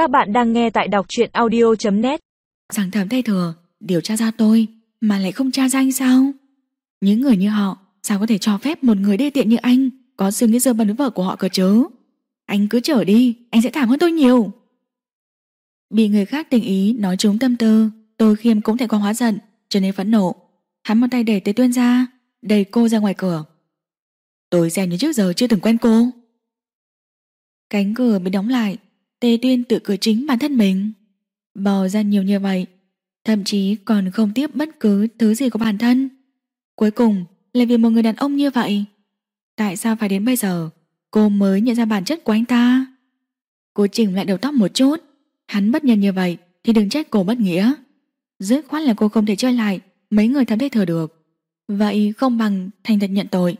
Các bạn đang nghe tại đọc truyện audio.net Rằng thẩm thay thừa điều tra ra tôi mà lại không tra ra anh sao? Những người như họ sao có thể cho phép một người đê tiện như anh có suy nghĩ dơ bẩn với vợ của họ cơ chứ? Anh cứ trở đi, anh sẽ thảm hơn tôi nhiều. Bị người khác tình ý nói trúng tâm tư, tôi khiêm cũng thể qua hóa giận, cho nên phẫn nộ. Hắn một tay đẩy Tế Tuyên ra, đẩy cô ra ngoài cửa. Tôi xem như trước giờ chưa từng quen cô. Cánh cửa bị đóng lại, Tề Tuyên tự cửa chính bản thân mình. Bò ra nhiều như vậy, thậm chí còn không tiếp bất cứ thứ gì của bản thân. Cuối cùng là vì một người đàn ông như vậy. Tại sao phải đến bây giờ cô mới nhận ra bản chất của anh ta? Cô chỉnh lại đầu tóc một chút, hắn bất nhân như vậy thì đừng trách cô bất nghĩa. Dứt khoát là cô không thể chơi lại mấy người thấm thế thừa được. Vậy không bằng thành thật nhận tội.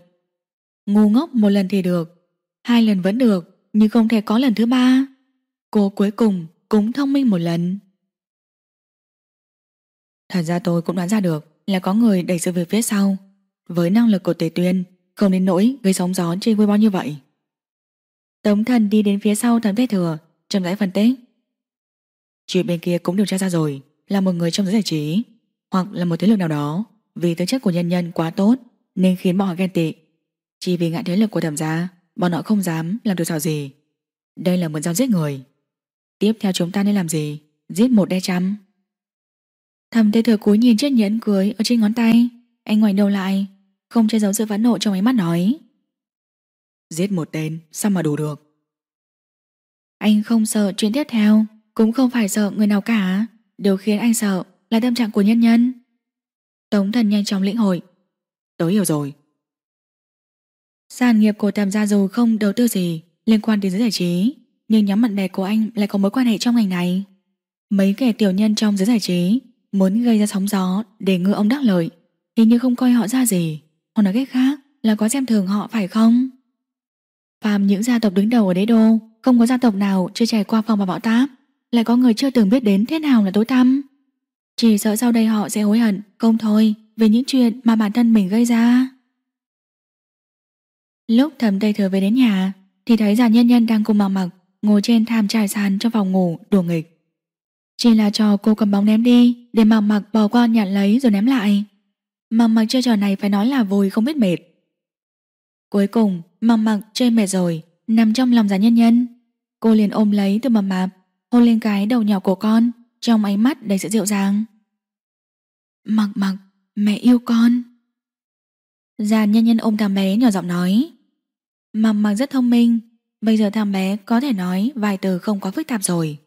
Ngu ngốc một lần thì được, hai lần vẫn được, nhưng không thể có lần thứ ba. Cô cuối cùng cũng thông minh một lần. Thật ra tôi cũng đoán ra được là có người đẩy sự việc phía sau. Với năng lực của Tề Tuyên, không đến nỗi gây sóng gió trên quê bao như vậy. Tống thần đi đến phía sau thẩm thế thừa, chậm rãi phân tích. Chuyện bên kia cũng điều tra ra rồi, là một người trong giới giải trí, hoặc là một thế lực nào đó, vì tính chất của nhân nhân quá tốt nên khiến bọn họ ghen tị. Chỉ vì ngại thế lực của thẩm gia, bọn họ không dám làm được sao gì. Đây là một giao giết người. Tiếp theo chúng ta nên làm gì? Giết một đe trăm. Thầm tê thừa cúi nhìn chiếc nhẫn cưới ở trên ngón tay. Anh ngoảnh đầu lại, không che giấu sự phẫn nộ trong ánh mắt nói. Giết một tên, sao mà đủ được? Anh không sợ chuyện tiếp theo, cũng không phải sợ người nào cả. Điều khiến anh sợ là tâm trạng của nhân nhân. Tống thần nhanh chóng lĩnh hội. Tớ hiểu rồi. Sản nghiệp của tầm gia dù không đầu tư gì liên quan đến giới giải trí, nhưng nhóm bạn bè của anh lại có mối quan hệ trong ngành này. Mấy kẻ tiểu nhân trong giới giải trí muốn gây ra sóng gió để ngư ông đắc lợi, hình như không coi họ ra gì, hoặc nói cách khác là có xem thường họ phải không? Phàm những gia tộc đứng đầu ở đế đô, không có gia tộc nào chưa trải qua phong và bão táp, lại có người chưa từng biết đến thế nào là tối tăm. Chỉ sợ sau đây họ sẽ hối hận, không thôi, về những chuyện mà bản thân mình gây ra. Lúc thầm tây thừa về đến nhà, thì thấy già nhân nhân đang cùng mặc mặc ngồi trên thảm trải sàn trong phòng ngủ đùa nghịch. Chỉ là cho cô cầm bóng ném đi để mặc mặc bỏ qua nhận lấy rồi ném lại. Mặc mặc chơi trò này phải nói là vui không biết mệt. Cuối cùng, mặc mặc chơi mệt rồi, nằm trong lòng già nhân nhân. Cô liền ôm lấy từ mập mạp, hôn lên cái đầu nhỏ của con, trong ánh mắt đầy sự dịu dàng. Mặc mặc, mẹ yêu con. Già nhân nhân ôm thằng bé nhỏ giọng nói. Mặc mặc rất thông minh, bây giờ thằng bé có thể nói vài từ không quá phức tạp rồi.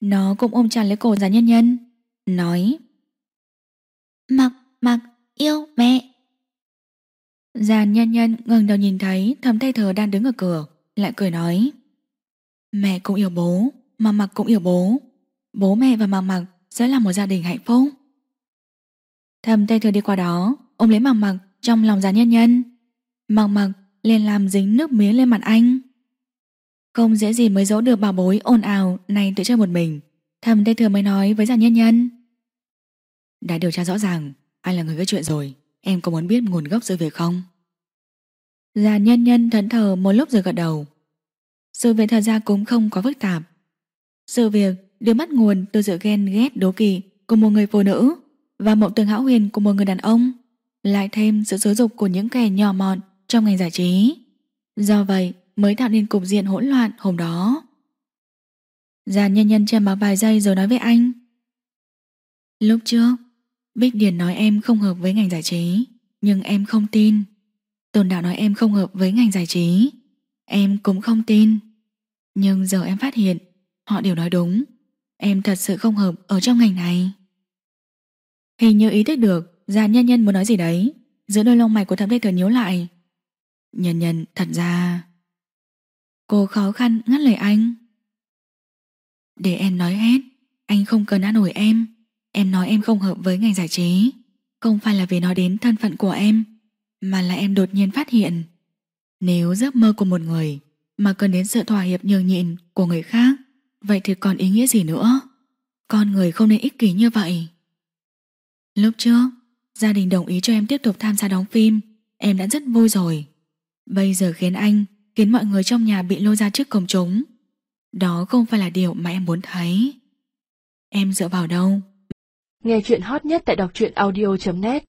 Nó cũng ôm chặt lấy cổ già nhân nhân, nói. Mặc mặc, yêu mẹ. Già nhân nhân ngừng đầu nhìn thấy thầm tay thờ đang đứng ở cửa, lại cười nói. Mẹ cũng yêu bố, mà mặc cũng yêu bố. Bố mẹ và mặc mặc sẽ là một gia đình hạnh phúc. Thầm tay thừa đi qua đó, ôm lấy mặc mặc trong lòng già nhân nhân. Mặc mặc liền làm dính nước miếng lên mặt anh. Không dễ gì mới dỗ được bảo bối ồn ào này tự chơi một mình. Thầm tay thừa mới nói với già nhân nhân. Đã điều tra rõ ràng, ai là người gây chuyện rồi, em có muốn biết nguồn gốc sự việc không? Già nhân nhân thẫn thờ một lúc rồi gật đầu. Sự việc thật ra cũng không có phức tạp. Sự việc được bắt nguồn từ sự ghen ghét đố kỵ của một người phụ nữ và mộng tưởng hão huyền của một người đàn ông, lại thêm sự xúi dục của những kẻ nhỏ mọn trong ngành giải trí. Do vậy mới tạo nên cục diện hỗn loạn hôm đó. Giàn nhân nhân châm báo vài giây rồi nói với anh. Lúc trước, Bích Điền nói em không hợp với ngành giải trí, nhưng em không tin. Tôn Đạo nói em không hợp với ngành giải trí, em cũng không tin. Nhưng giờ em phát hiện, họ đều nói đúng. Em thật sự không hợp ở trong ngành này. Hình như ý thức được, giàn nhân nhân muốn nói gì đấy. Giữa đôi lông mày của thẩm đế thừa nhíu lại. Nhân nhân thật ra... Cô khó khăn ngắt lời anh. Để em nói hết, anh không cần an ủi em. Em nói em không hợp với ngành giải trí. Không phải là vì nói đến thân phận của em, mà là em đột nhiên phát hiện. Nếu giấc mơ của một người mà cần đến sự thỏa hiệp nhường nhịn của người khác, vậy thì còn ý nghĩa gì nữa? Con người không nên ích kỷ như vậy. Lúc trước, gia đình đồng ý cho em tiếp tục tham gia đóng phim, em đã rất vui rồi. Bây giờ khiến anh, khiến mọi người trong nhà bị lôi ra trước cổng chúng. Đó không phải là điều mà em muốn thấy. Em dựa vào đâu? Nghe chuyện hot nhất tại đọc truyện audio.net